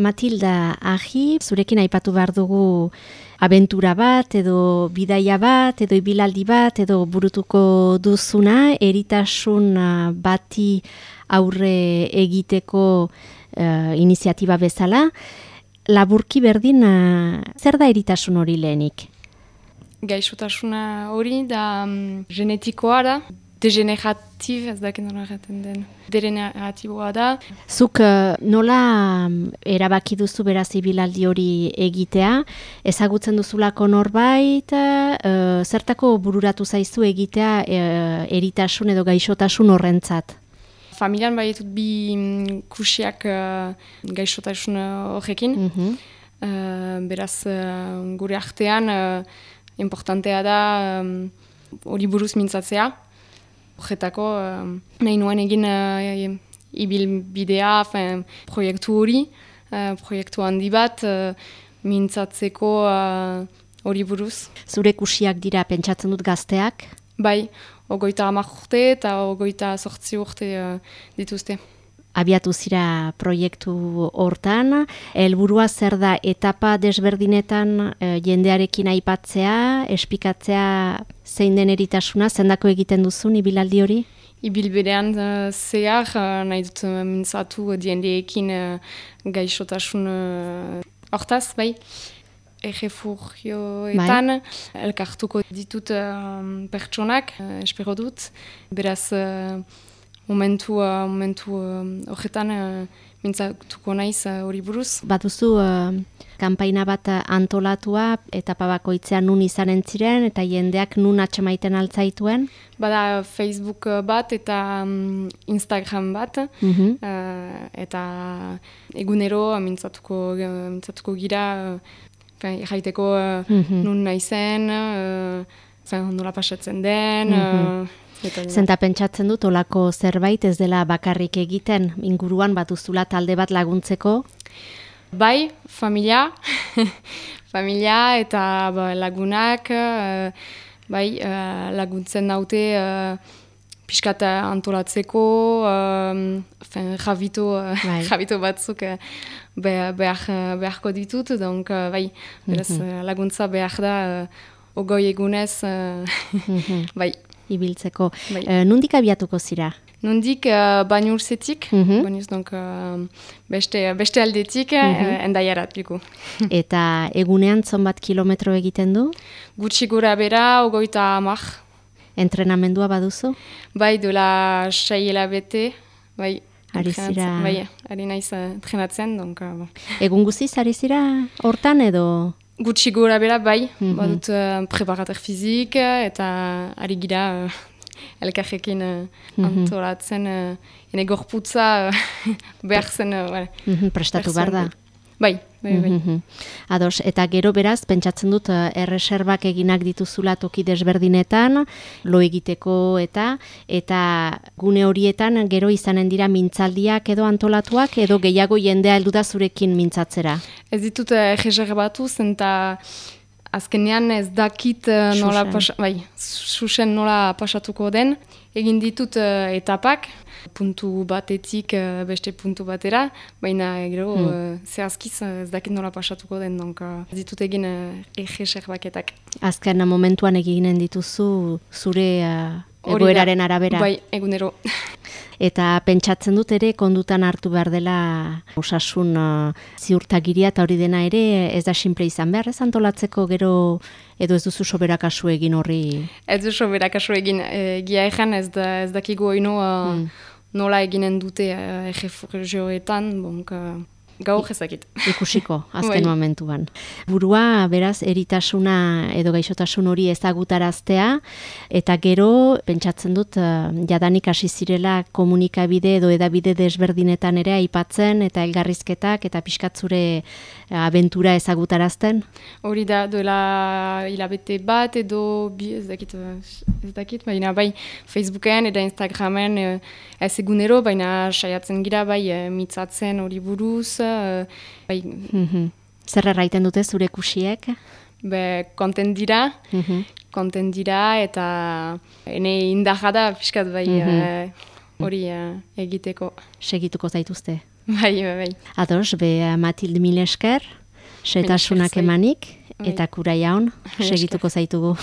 Matilda Ahi, zurekin aipatu behar dugu abentura bat, edo bidaia bat, edo ibilaldi bat, edo burutuko duzuna, eritasun uh, bati aurre egiteko uh, iniziatiba bezala. Laburki berdin, uh, zer da eritasun hori lehenik? Gaixotasuna hori da um, genetikoa da, degeneratib, ez dakit nola erraten den, degeneratiboa da. Zuk uh, nola mm, erabaki duzu beraz ibilaldi hori egitea, ezagutzen duzulako norbait, uh, zertako bururatu zaizu egitea uh, eritasun edo gaixotasun horrentzat? Familian bai dut bi mm, kusiak uh, gaixotasun horrekin, mm beraz uh, gure artean importantea da hori buruz mintzatzea, horretako uh, nahi nuen egin uh, ibil bidea, fin, proiektu hori, uh, proiektu handi bat, mintzatzeko hori buruz. Zure kusiak dira pentsatzen dut gazteak? Bai, ogoita amak urte eta ogoita sortzi urte dituzte abiatu zira proiektu hortan, helburua zer da etapa desberdinetan e, jendearekin aipatzea, espikatzea zein den eritasuna, zendako egiten duzun ibilaldi hori? Ibilberean uh, zehar, uh, nahi dut uh, mintzatu diendeekin uh, gaixotasun hortaz, bai, errefugioetan, bai. elkartuko ditut uh, pertsonak, uh, espero dut, beraz momentu uh, momentu uh, horretan uh, mintzatuko naiz hori uh, buruz. Baduzu uh, kanpaina bat antolatua eta pabakoitzean nun izanen ziren eta jendeak nun atxemaiten altzaituen? Bada Facebook bat eta um, Instagram bat mhm. uh, eta egunero mintzatuko, mintzatuko gira uh, jaiteko uh, mhm. nun naizen, uh, nola pasatzen den, mhm. Zenta pentsatzen dut olako zerbait ez dela bakarrik egiten inguruan batuzula talde bat laguntzeko? Bai, familia, familia eta ba, lagunak, uh, bai, uh, laguntzen naute uh, piskata antolatzeko, uh, javito, bai. javito batzuk uh, behar, beharko ditut, donc, uh, bai, beraz, mm laguntza behar da, uh, ogoi egunez, uh, bai ibiltzeko. Bai. Uh, nundik abiatuko zira? Nundik uh, bainurzetik, mm -hmm. donc, uh, beste, beste aldetik, mm -hmm. uh, endaiarat Eta egunean zonbat kilometro egiten du? Gutxi gura bera, ogoita amak. Entrenamendua baduzu? Bai, dola saiela bete, bai. Ari zira... Bai, ari naiz entrenatzen, donc... Uh, Egun guziz, ari zira hortan edo... Gutxi gora bera, bai, mm -hmm. badut uh, preparater fizik eta ari gira uh, elkarrekin uh, mm -hmm. antolatzen uh, ene gorputza uh, behar zen. Uh, mm -hmm, prestatu behar da. Bai, bai, bai. Mm -hmm. Ados, eta gero beraz, pentsatzen dut, uh, erreserbak eginak dituzula toki desberdinetan, lo egiteko eta, eta gune horietan gero izanen dira mintzaldiak edo antolatuak, edo gehiago jendea heldu da zurekin mintzatzera. Ez ditut uh, erreserba batu, zenta azkenean ez dakit uh, nola, bai, susen nola pasatuko den, egin ditut uh, etapak, puntu batetik uh, beste puntu batera, baina gero uh, zehazkiz uh, ez dakit nola pasatuko den, donk uh, ditut egin uh, egeser baketak. Azken momentuan eginen dituzu zure uh, egoeraren arabera. Bai, egunero. Eta pentsatzen dut ere kondutan hartu behar dela osasun uh, ziurtagiria eta hori dena ere ez da simple izan behar, ez antolatzeko gero edo ez duzu soberakasu egin horri? Ez duzu soberakasu egin, e, gia egan ez, da, ez dakigu oino uh, hmm. nola eginen dute uh, egefurgioetan, bonk... Uh, Gaur ezakit. Ikusiko, azken bai. momentuan. Burua, beraz, eritasuna edo gaixotasun hori ezagutaraztea, eta gero, pentsatzen dut, uh, jadanik hasi zirela komunikabide edo edabide desberdinetan ere aipatzen, eta elgarrizketak, eta pixkatzure uh, abentura ezagutarazten? Hori da, duela hilabete bat edo, bi, ez dakit, ez dakit, baina bai, Facebooken eta Instagramen ez egunero, baina saiatzen gira, bai, mitzatzen hori buruz, bai. Mm Zer erraiten dute zure kusiek? Be, konten dira, mm konten dira, eta ene indaja da, fiskat bai, mhm. eh, hori uh, egiteko. Segituko zaituzte? Bai, bai, bai. Ados, be Matilde Milesker, setasunak emanik, eta kura jaun, segituko zaitugu.